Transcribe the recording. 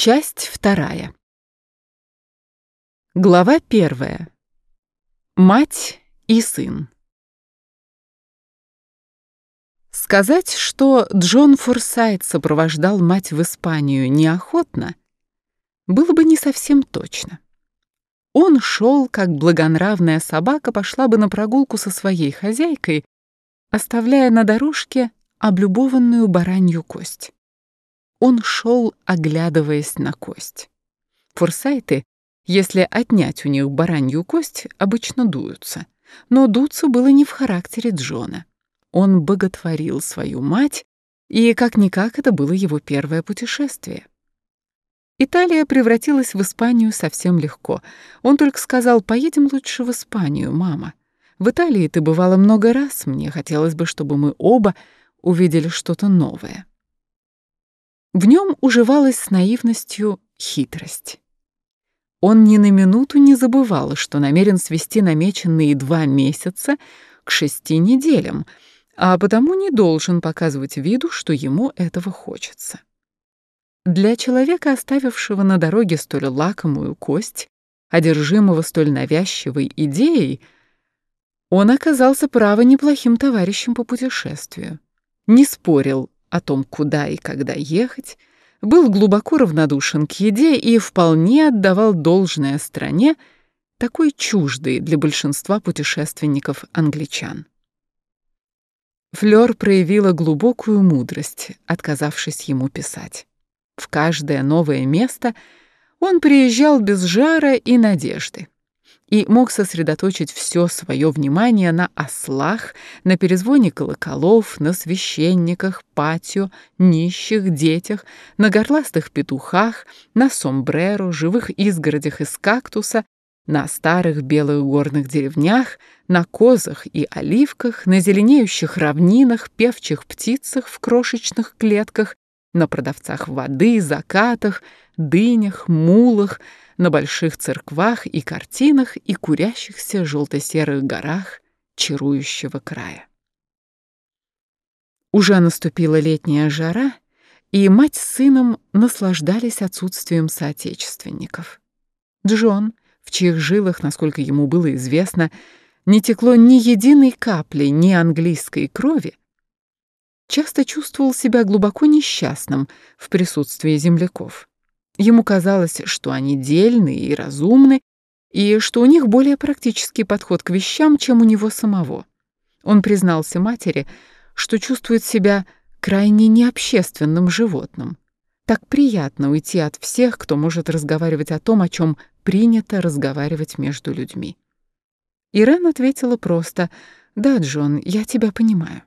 Часть вторая. Глава первая. Мать и сын. Сказать, что Джон Форсайт сопровождал мать в Испанию неохотно, было бы не совсем точно. Он шел, как благонравная собака пошла бы на прогулку со своей хозяйкой, оставляя на дорожке облюбованную баранью кость. Он шел, оглядываясь на кость. Форсайты, если отнять у них баранью кость, обычно дуются. Но дуться было не в характере Джона. Он боготворил свою мать, и как-никак это было его первое путешествие. Италия превратилась в Испанию совсем легко. Он только сказал, поедем лучше в Испанию, мама. В Италии ты бывала много раз, мне хотелось бы, чтобы мы оба увидели что-то новое. В нем уживалась с наивностью хитрость. Он ни на минуту не забывал, что намерен свести намеченные два месяца к шести неделям, а потому не должен показывать виду, что ему этого хочется. Для человека, оставившего на дороге столь лакомую кость, одержимого столь навязчивой идеей, он оказался право неплохим товарищем по путешествию. Не спорил о том, куда и когда ехать, был глубоко равнодушен к еде и вполне отдавал должное стране, такой чуждой для большинства путешественников англичан. Флёр проявила глубокую мудрость, отказавшись ему писать. В каждое новое место он приезжал без жара и надежды и мог сосредоточить все свое внимание на ослах, на перезвоне колоколов, на священниках, патио, нищих, детях, на горластых петухах, на сомбреро, живых изгородях из кактуса, на старых белых горных деревнях, на козах и оливках, на зеленеющих равнинах, певчих птицах в крошечных клетках, на продавцах воды, закатах, дынях, мулах, на больших церквах и картинах и курящихся желто-серых горах чарующего края. Уже наступила летняя жара, и мать с сыном наслаждались отсутствием соотечественников. Джон, в чьих жилах, насколько ему было известно, не текло ни единой капли ни английской крови, часто чувствовал себя глубоко несчастным в присутствии земляков. Ему казалось, что они дельны и разумны, и что у них более практический подход к вещам, чем у него самого. Он признался матери, что чувствует себя крайне необщественным животным. Так приятно уйти от всех, кто может разговаривать о том, о чем принято разговаривать между людьми. Ирен ответила просто «Да, Джон, я тебя понимаю».